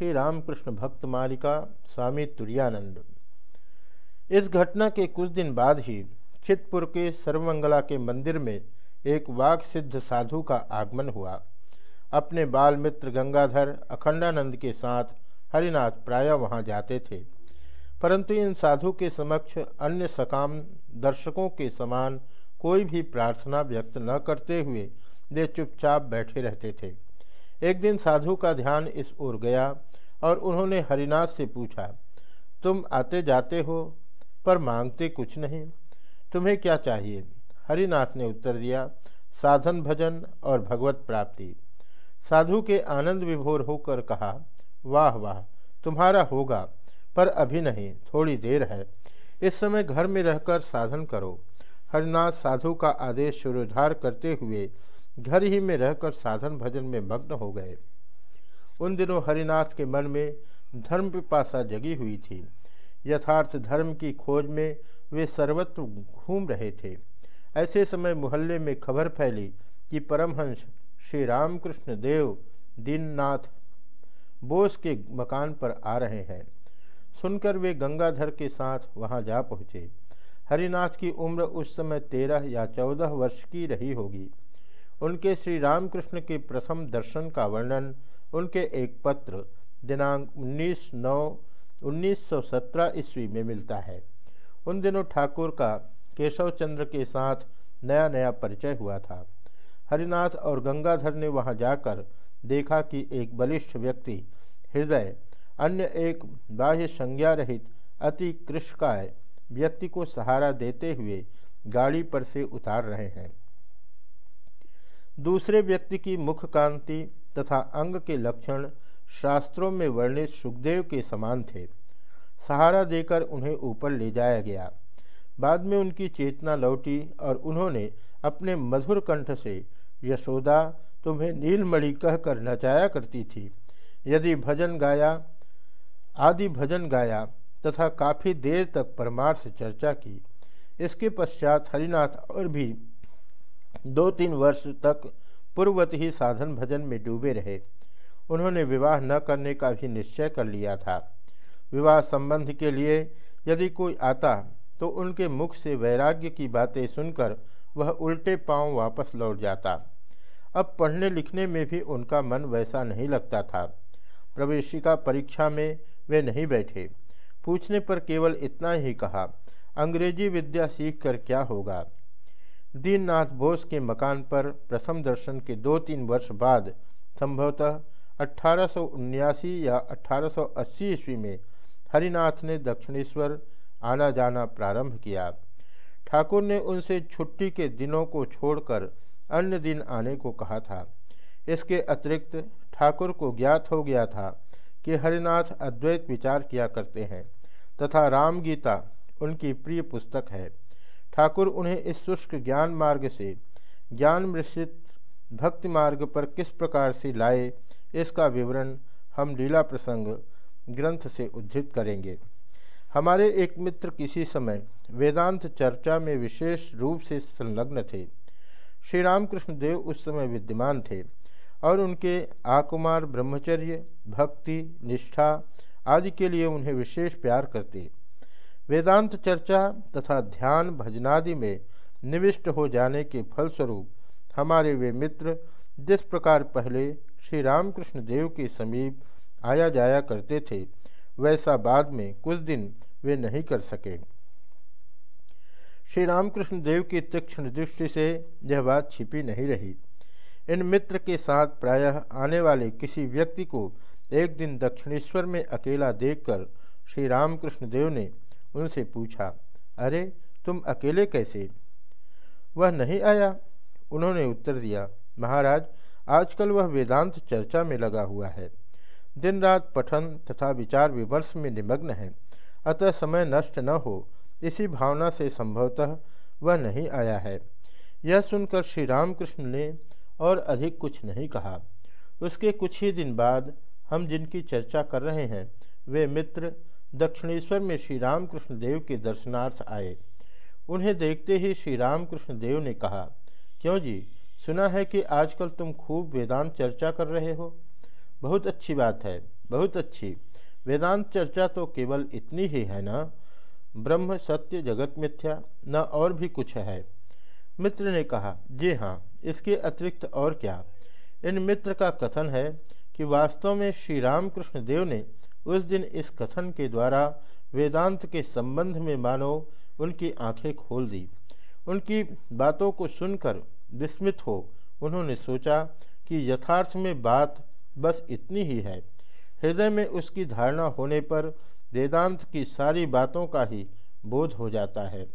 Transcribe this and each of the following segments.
श्री रामकृष्ण भक्त मालिका स्वामी तुरानंद इस घटना के कुछ दिन बाद ही चितपुर के सर्वमंगला के मंदिर में एक वाघ सिद्ध साधु का आगमन हुआ। अपने बाल मित्र गंगाधर अखंडानंद के साथ हरिनाथ प्राय वहाँ जाते थे। परंतु इन साधु के समक्ष अन्य सकाम दर्शकों के समान कोई भी प्रार्थना व्यक्त न करते हुए वे चुपचाप बैठे रहते थे। एक दिन साधु का ध्यान इस ओर गया और उन्होंने हरिनाथ से पूछा, तुम आते जाते हो, पर मांगते कुछ नहीं। तुम्हें क्या चाहिए? हरिनाथ ने उत्तर दिया, साधन भजन और भगवत प्राप्ति। साधु के आनंद विभोर होकर कहा, वाह वाह, तुम्हारा होगा, पर अभी नहीं, थोड़ी देर है। इस समय घर में रहकर साधन करो। हरिनाथ साधु का आदेश शुरुधार करते हुए घर ही में रहकर साधन भजन में मग्न हो गए। उन दिनों हरिनाथ के मन में धर्म पिपासा जगी हुई थी। यथार्थ धर्म की खोज में वे सर्वत्र घूम रहे थे। ऐसे समय मोहल्ले में खबर फैली कि परमहंस श्री रामकृष्ण देव दीननाथ बोस के मकान पर आ रहे हैं। सुनकर वे गंगाधर के साथ वहाँ जा पहुँचे। हरिनाथ की उम्र उस समय तेरह या चौदह वर्ष की रही होगी। उनके श्री रामकृष्ण के प्रथम दर्शन का वर्णन, उनके एक पत्र, दिनांक 19 नौ 1917 ईस्वी में मिलता है। उन दिनों ठाकुर का केशव चंद्र के साथ नया नया परिचय हुआ था। हरिनाथ और गंगाधर ने वहाँ जाकर देखा कि एक बलिष्ठ व्यक्ति, हृदय, अन्य एक बाह्य संज्ञा रहित अति कृषकाय व्यक्ति को सहारा देते हुए गाड़ी पर से उतार रहे हैं। दूसरे व्यक्ति की मुख कांति तथा अंग के लक्षण शास्त्रों में वर्णित सुखदेव के समान थे। सहारा देकर उन्हें ऊपर ले जाया गया। बाद में उनकी चेतना लौटी और उन्होंने अपने मधुर कंठ से, यशोदा, तुम्हें नीलमणि कहकर नचाया करती थी। यदि भजन गाया, आदि भजन गाया तथा काफ़ी देर तक परमार्थ चर्चा की, इसके पश्चात हरिनाथ और भी दो तीन वर्ष तक पूर्वत ही साधन भजन में डूबे रहे। उन्होंने विवाह न करने का भी निश्चय कर लिया था। विवाह संबंध के लिए यदि कोई आता तो उनके मुख से वैराग्य की बातें सुनकर वह उल्टे पाँव वापस लौट जाता। अब पढ़ने लिखने में भी उनका मन वैसा नहीं लगता था। प्रवेशिका परीक्षा में वे नहीं बैठे। पूछने पर केवल इतना ही कहा, अंग्रेज़ी विद्या सीख कर क्या होगा? दीननाथ बोस के मकान पर प्रथम दर्शन के दो तीन वर्ष बाद संभवतः अठारह या अठारह सौ अस्सी ईस्वी में हरिनाथ ने दक्षिणेश्वर आना जाना प्रारंभ किया। ठाकुर ने उनसे छुट्टी के दिनों को छोड़कर अन्य दिन आने को कहा था। इसके अतिरिक्त ठाकुर को ज्ञात हो गया था कि हरिनाथ अद्वैत विचार किया करते हैं तथा राम गीता उनकी प्रिय पुस्तक है। ठाकुर उन्हें इस शुष्क ज्ञान मार्ग से, ज्ञान मिश्रित भक्ति मार्ग पर किस प्रकार से लाए, इसका विवरण हम लीला प्रसंग ग्रंथ से उद्धृत करेंगे। हमारे एक मित्र किसी समय वेदांत चर्चा में विशेष रूप से संलग्न थे। श्री रामकृष्ण देव उस समय विद्यमान थे और उनके आकुमार ब्रह्मचर्य, भक्ति, निष्ठा आदि के लिए उन्हें विशेष प्यार करते। वेदांत चर्चा तथा ध्यान भजनादि में निविष्ट हो जाने के फलस्वरूप हमारे वे मित्र जिस प्रकार पहले श्री रामकृष्ण देव के समीप आया जाया करते थे, वैसा बाद में कुछ दिन वे नहीं कर सके। श्री रामकृष्ण देव की तीक्ष्ण दृष्टि से यह बात छिपी नहीं रही। इन मित्र के साथ प्रायः आने वाले किसी व्यक्ति को एक दिन दक्षिणेश्वर में अकेला देखकर श्री रामकृष्ण देव ने उनसे पूछा, अरे, तुम अकेले कैसे? वह नहीं आया। उन्होंने उत्तर दिया, महाराज, आजकल वह वेदांत चर्चा में लगा हुआ है। दिन रात पठन तथा विचार विमर्श में निमग्न है। अतः समय नष्ट न हो। इसी भावना से संभवतः वह नहीं आया है। यह सुनकर श्री रामकृष्ण ने और अधिक कुछ नहीं कहा। उसके कुछ ही दिन बाद हम जिनकी चर्चा कर रहे हैं, वे मित्र दक्षिणेश्वर में श्री रामकृष्ण देव के दर्शनार्थ आए। उन्हें देखते ही श्री रामकृष्ण देव ने कहा, क्यों जी? सुना है कि आजकल तुम खूब वेदांत चर्चा कर रहे हो। बहुत अच्छी बात है, बहुत अच्छी। वेदांत चर्चा तो केवल इतनी ही है ना? ब्रह्म सत्य जगत मिथ्या, न और भी कुछ है। मित्र ने कहा, जी हाँ इसके अतिरिक्त और क्या? इन मित्र का कथन है कि वास्तव में श्री रामकृष्ण देव ने उस दिन इस कथन के द्वारा वेदांत के संबंध में मानो उनकी आँखें खोल दी। उनकी बातों को सुनकर विस्मित हो उन्होंने सोचा कि यथार्थ में बात बस इतनी ही है। हृदय में उसकी धारणा होने पर वेदांत की सारी बातों का ही बोध हो जाता है।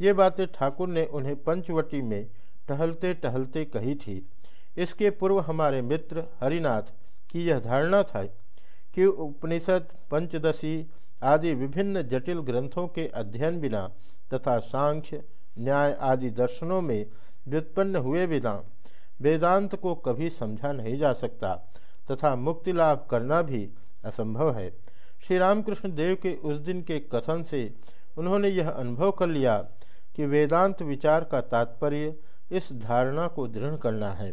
ये बातें ठाकुर ने उन्हें पंचवटी में टहलते टहलते कही थी। इसके पूर्व हमारे मित्र हरिनाथ की यह धारणा था कि उपनिषद, पंचदशी आदि विभिन्न जटिल ग्रंथों के अध्ययन बिना तथा सांख्य, न्याय आदि दर्शनों में व्युत्पन्न हुए बिना वेदांत को कभी समझा नहीं जा सकता तथा मुक्ति लाभ करना भी असंभव है। श्री रामकृष्ण देव के उस दिन के कथन से उन्होंने यह अनुभव कर लिया कि वेदांत विचार का तात्पर्य इस धारणा को दृढ़ करना है।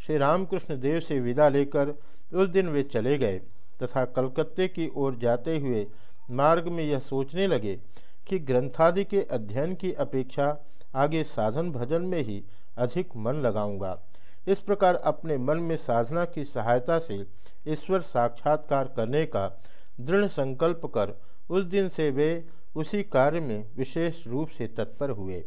श्री रामकृष्ण देव से विदा लेकर उस दिन वे चले गए। तथा कलकत्ते की ओर जाते हुए मार्ग में यह सोचने लगे कि ग्रंथादि के अध्ययन की अपेक्षा आगे साधन भजन में ही अधिक मन लगाऊँगा। इस प्रकार अपने मन में साधना की सहायता से ईश्वर साक्षात्कार करने का दृढ़ संकल्प कर उस दिन से वे उसी कार्य में विशेष रूप से तत्पर हुए।